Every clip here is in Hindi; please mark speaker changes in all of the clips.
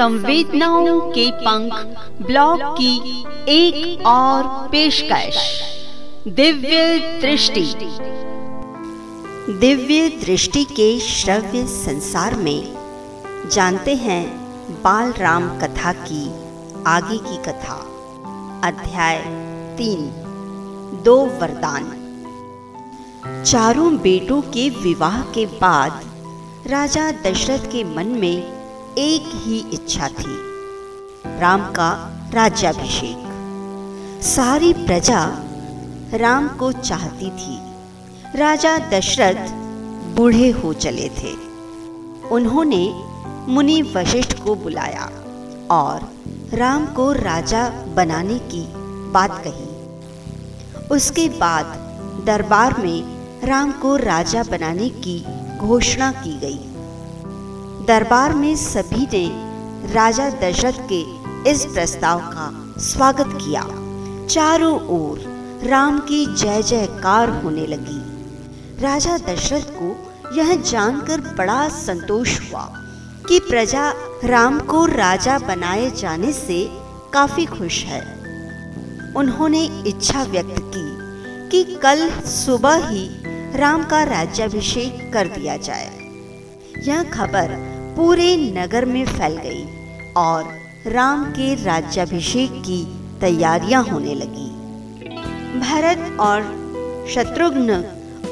Speaker 1: संवेदनाओं के पंख ब्लॉग की एक और पेशकश। दिव्य दृष्टि।
Speaker 2: दिव्य दृष्टि के श्रव्य संसार में जानते हैं बाल राम कथा की आगे की कथा। अध्याय तीन। दो वरदान। चारों बेटों के विवाह के बाद राजा दशरथ के मन में एक ही इच्छा थी, राम का राज्याभिषेक। सारी प्रजा राम को चाहती थी। राजा दशरथ बूढ़े हो चले थे। उन्होंने मुनि वशिष्ठ को बुलाया और राम को राजा बनाने की बात कही। उसके बाद दरबार में राम को राजा बनाने की घोषणा की गई। दरबार में सभी ने राजा दशरथ के इस प्रस्ताव का स्वागत किया। चारों ओर राम की जय जयकार होने लगी। राजा दशरथ को यह जानकर बड़ा संतोष हुआ कि प्रजा राम को राजा बनाए जाने से काफ़ी खुश है। उन्होंने इच्छा व्यक्त की कि कल सुबह ही राम का राज्याभिषेक कर दिया जाए। यह खबर पूरे नगर में फैल गई और राम के राज्याभिषेक की तैयारियाँ होने लगी। भरत और शत्रुघ्न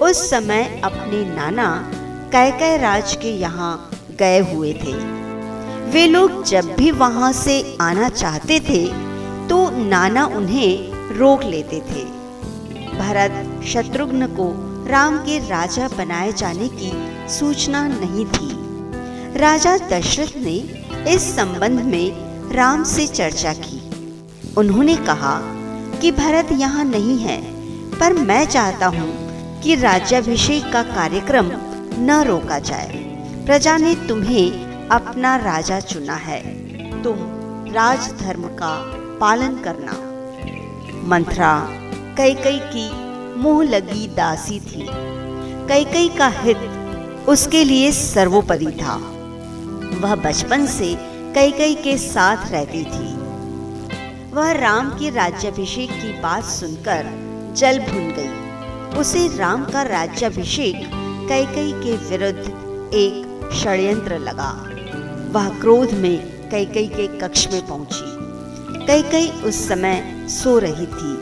Speaker 2: उस समय अपने नाना कैकय राज के यहाँ गए हुए थे। वे लोग जब भी वहाँ से आना चाहते थे तो नाना उन्हें रोक लेते थे। भरत शत्रुघ्न को राम के राजा बनाए जाने की सूचना नहीं थी। राजा दशरथ ने इस संबंध में राम से चर्चा की। उन्होंने कहा कि भरत यहाँ नहीं है, पर मैं चाहता हूँ कि राज्याभिषेक का कार्यक्रम न रोका जाए। प्रजा ने तुम्हें अपना राजा चुना है। तुम राजधर्म का पालन करना। मंथरा कई कई की मुँह लगी दासी थी। कई कई का हित उसके लिए सर्वोपरि था। वह बचपन से कई कई के साथ रहती थी। वह राम के राज्याभिषेक की बात सुनकर जल भून गई। उसे राम का राज्याभिषेक कई कई के विरुद्ध एक षड्यंत्र लगा। वह क्रोध में कई कई के कक्ष में पहुँची। कई कई उस समय सो रही थी।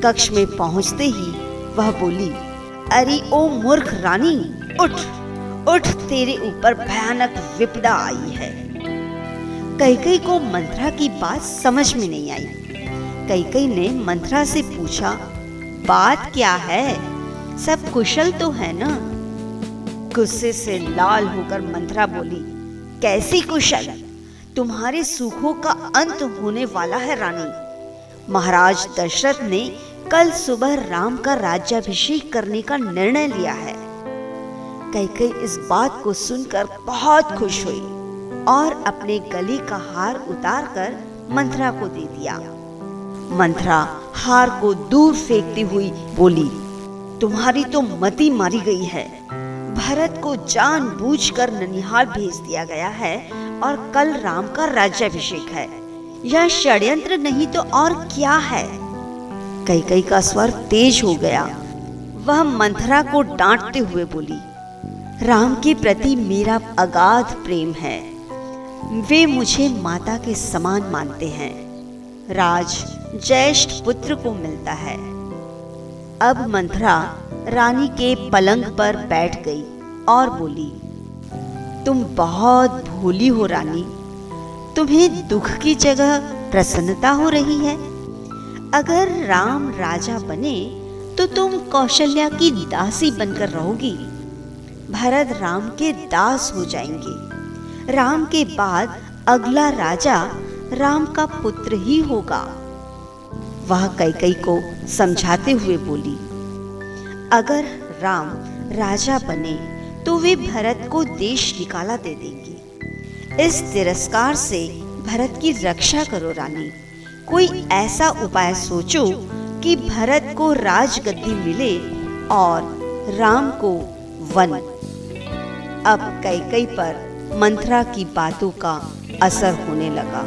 Speaker 2: कक्ष में पहुँचते ही वह बोली, अरे ओ मूर्ख रानी, उठ! उठ तेरे ऊपर भयानक विपदा आई है। कई कई को मंत्रा की बात समझ में नहीं आई। कई कई ने मंत्रा से पूछा, बात क्या है? सब कुशल तो है ना? गुस्से से लाल होकर मंत्रा बोली, कैसी कुशल? तुम्हारे सुखों का अंत होने वाला है रानी। महाराज दशरथ ने कल सुबह राम का राज्याभिषेक करने का निर्णय लिया है। कैकई इस बात को सुनकर बहुत खुश हुई और अपने गले का हार उतार कर मंथरा को दे दिया। मंथरा हार को दूर फेंकती हुई बोली, तुम्हारी तो मती मारी गई है। भरत को जानबूझकर ननिहाल भेज दिया गया है और कल राम का राज्याभिषेक है। यह षड्यंत्र नहीं तो और क्या है? कई कई का स्वर तेज हो गया। वह मंथरा को डांटते हुए बोली राम के प्रति मेरा अगाध प्रेम है। वे मुझे माता के समान मानते हैं। राज ज्येष्ठ पुत्र को मिलता है। अब मंथरा रानी के पलंग पर बैठ गई और बोली, तुम बहुत भोली हो रानी। तुम्हें दुख की जगह प्रसन्नता हो रही है। अगर राम राजा बने तो तुम कौशल्या की दासी बनकर रहोगी। भरत राम के दास हो जाएँगे। राम के बाद अगला राजा राम का पुत्र ही होगा। वह कई कई को समझाते हुए बोली, अगर राम राजा बने तो वे भरत को देश निकाला दे देंगे। इस तिरस्कार से भरत की रक्षा करो रानी। कोई ऐसा उपाय सोचो कि भरत को राजगद्दी मिले और राम को वन। अब कई कई पर मंथरा की बातों का असर होने लगा।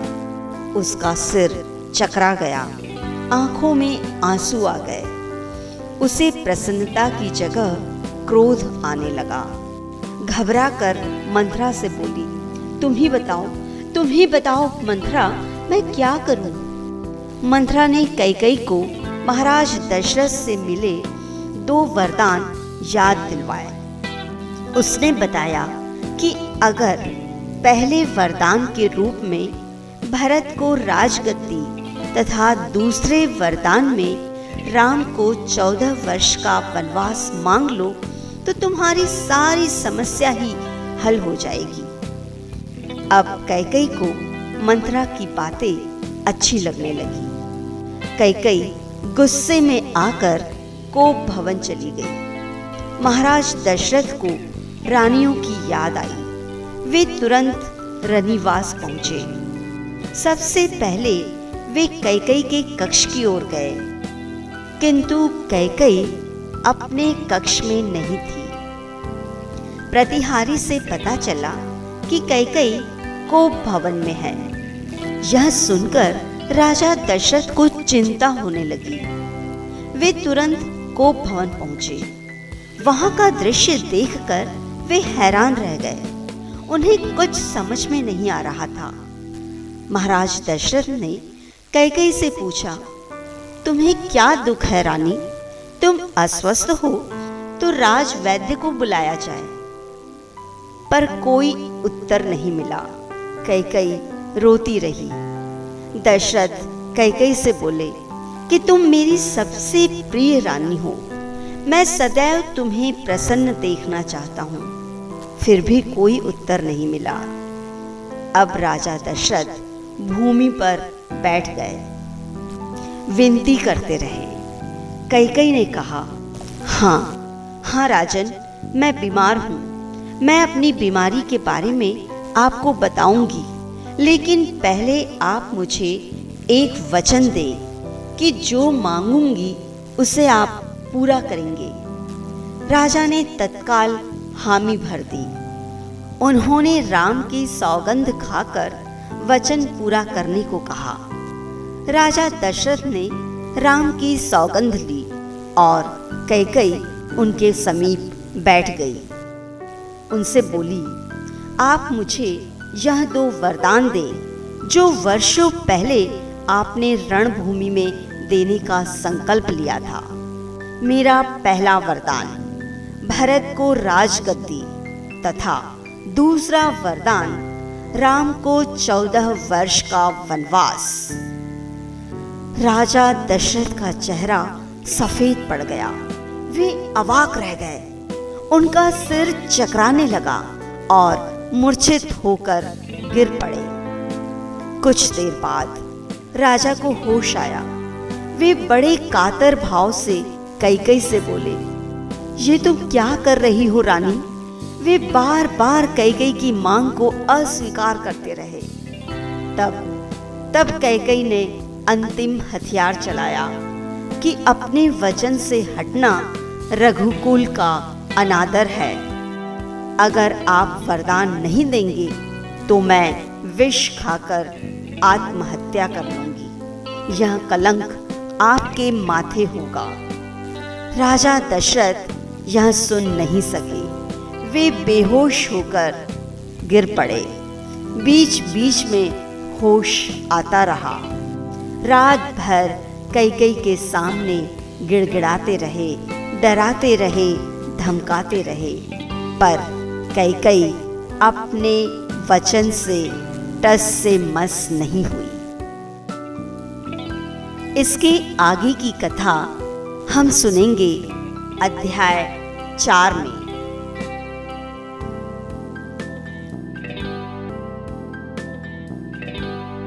Speaker 2: उसका सिर चकरा गया। आँखों में आँसू आ गए। उसे प्रसन्नता की जगह क्रोध आने लगा। घबरा कर मंथरा से बोली, तुम ही बताओ, तुम ही बताओ मंथरा, मैं क्या करूँ? मंथरा ने कई कई को महाराज दशरथ से मिले दो वरदान याद दिलवाए। उसने बताया कि अगर पहले वरदान के रूप में भरत को राजगद्दी तथा दूसरे वरदान में राम को चौदह वर्ष का वनवास मांग लो तो तुम्हारी सारी समस्या ही हल हो जाएगी। अब कैकई को मंत्रा की बातें अच्छी लगने लगी। कैकई गुस्से में आकर कोप भवन चली गई। महाराज दशरथ को रानियों की याद आई। वे तुरंत रनिवास पहुँचे। सबसे पहले वे कैकई के कक्ष की ओर गए। किंतु कैकई अपने कक्ष में नहीं थी। प्रतिहारी से पता चला कि कैकई कोप भवन में है। यह सुनकर राजा दशरथ को चिंता होने लगी। वे तुरंत कोप भवन पहुँचे। वहाँ का दृश्य देखकर वे हैरान रह गए। उन्हें कुछ समझ में नहीं आ रहा था। महाराज दशरथ ने कैकई से पूछा, तुम्हें क्या दुख है रानी? तुम अस्वस्थ हो तो राज वैद्य को बुलाया जाए। पर कोई उत्तर नहीं मिला। कैकई रोती रही। दशरथ कैकई से बोले, कि तुम मेरी सबसे प्रिय रानी हो। मैं सदैव तुम्हें प्रसन्न देखना चाहता हूँ। फिर भी कोई उत्तर नहीं मिला। अब राजा दशरथ भूमि पर बैठ गए। विनती करते रहे। कई कई ने कहा हाँ हाँ राजन, मैं बीमार हूँ। मैं अपनी बीमारी के बारे में आपको बताऊँगी। लेकिन पहले आप मुझे एक वचन दें कि जो मांगूँगी, उसे आप पूरा करेंगे। राजा ने तत्काल हामी भर दी। उन्होंने राम की सौगंध खाकर वचन पूरा करने को कहा। राजा दशरथ ने राम की सौगंध ली और कैकई उनके समीप बैठ गई। उनसे बोली, आप मुझे यह दो वरदान दें, जो वर्षों पहले आपने रणभूमि में देने का संकल्प लिया था। मेरा पहला वरदान, भरत को राजगद्दी, तथा दूसरा वरदान, राम को चौदह वर्ष का वनवास। राजा दशरथ का चेहरा सफ़ेद पड़ गया। वे अवाक रह गए। उनका सिर चकराने लगा और मूर्छित होकर गिर पड़े। कुछ देर बाद राजा को होश आया। वे बड़े कातर भाव से कई कई से बोले, ये तुम क्या कर रही हो रानी? वे बार बार कैकई की मांग को अस्वीकार करते रहे। तब तब कैकई ने अंतिम हथियार चलाया कि अपने वचन से हटना रघुकुल का अनादर है। अगर आप वरदान नहीं देंगे तो मैं विष खाकर आत्महत्या कर लूँगी। यह कलंक आपके माथे होगा। राजा दशरथ यह सुन नहीं सके। वे बेहोश होकर गिर पड़े। बीच बीच में होश आता रहा। रात भर कई कई के सामने गिड़गिड़ाते रहे, डराते रहे, धमकाते रहे। पर कई कई अपने वचन से, टस से मस नहीं हुई। इसके आगे की कथा हम सुनेंगे अध्याय चार में।